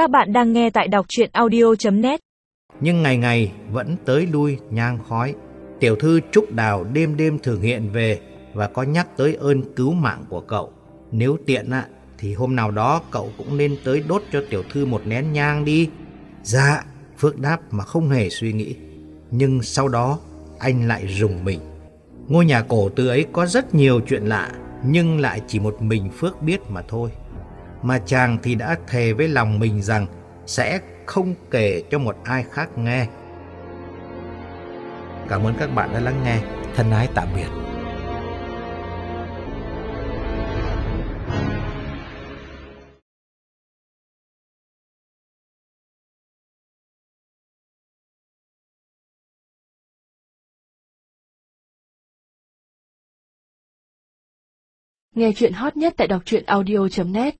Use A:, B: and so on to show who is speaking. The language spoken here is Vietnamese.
A: Các bạn đang nghe tại đọc chuyện audio.net
B: Nhưng ngày ngày vẫn tới lui nhang khói. Tiểu thư Trúc Đào đêm đêm thường hiện về và có nhắc tới ơn cứu mạng của cậu. Nếu tiện ạ, thì hôm nào đó cậu cũng nên tới đốt cho tiểu thư một nén nhang đi. Dạ, Phước đáp mà không hề suy nghĩ. Nhưng sau đó anh lại rùng mình. Ngôi nhà cổ từ ấy có rất nhiều chuyện lạ, nhưng lại chỉ một mình Phước biết mà thôi. Mà chàng thì đã thề với lòng mình rằng sẽ không kể cho một ai khác nghe. Cảm ơn các bạn đã lắng nghe. Thân ái tạm biệt.
A: Nghe chuyện hot nhất tại đọc truyện audio.net